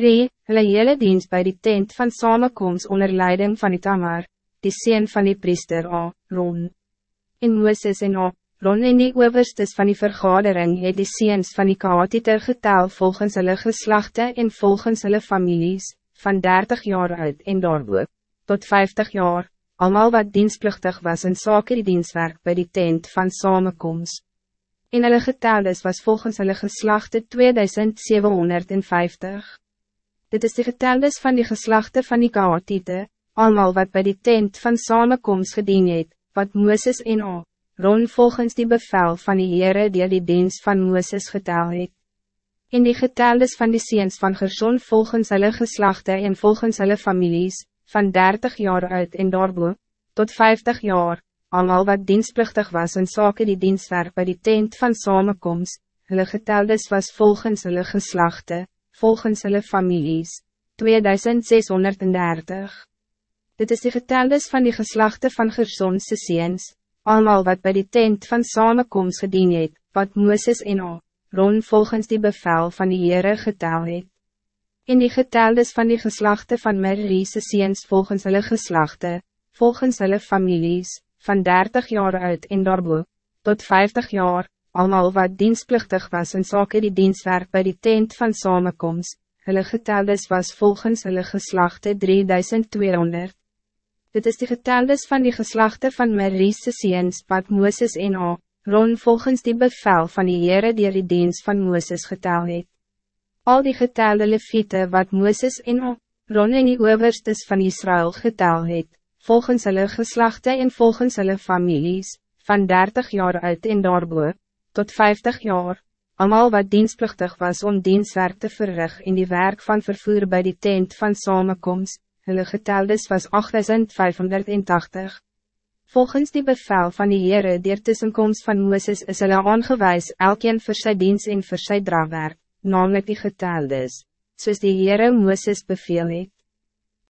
Re, hulle hele dienst bij die tent van samenkomst onder leiding van die Tamar, die sien van die priester A, Ron. En Mooses en A, Ron en die overstes van die vergadering het die seens van die Kaatiter getel volgens hulle geslachte en volgens hulle families, van 30 jaar uit en daarboek, tot 50 jaar, allemaal wat dienstplichtig was in sake die dienstwerk bij die tent van samenkomst. En hulle geteldes was volgens hulle geslachte 2750. Dit is de geteldes van die geslachten van die Gaatite, allemaal wat bij die tent van samenkomst gedien het, wat Mooses en O, Ron volgens die bevel van die Heere die die dienst van Mooses getel het. In die geteldes van die seens van Gerson volgens hulle geslachten en volgens hulle families, van 30 jaar uit en daarboe, tot 50 jaar, allemaal wat dienstplichtig was in sake die dienstwerk bij die tent van samenkomst, hulle geteldes was volgens hulle geslachten, volgens hulle families, 2630. Dit is de geteldes van die geslachten van Gersonse seens, allemaal wat bij die tent van samenkomst gedien het, wat Mooses en O, Ron volgens die bevel van die Heere getel het. In die geteldes van die geslachten van Merise seens volgens hulle geslachten, volgens hulle families, van 30 jaar uit en daarboe, tot 50 jaar, allemaal wat dienstplichtig was in sake die dienstwerk bij die tent van samenkomst, hulle geteldes was volgens hulle geslachte 3200. Dit is de geteldes van die geslachte van Merise seens wat Mooses en A, Ron volgens die bevel van die Heere die die dienst van Mooses getel het. Al die getelde leviete wat Mooses en A, Ron en die overstes van Israël getel het, volgens hulle geslachte en volgens hulle families, van 30 jaar uit en daarboe, tot 50 jaar, allemaal wat dienstplichtig was om dienstwerk te verrig in die werk van vervoer bij die tent van samenkomst, hulle geteldes was 8580. Volgens die bevel van die Heere der tussenkomst van Mooses is hulle aangewijs elkeen vir sy dienst en vir sy draagwerk, namelijk die geteldes, soos die Heere Mooses beveel het.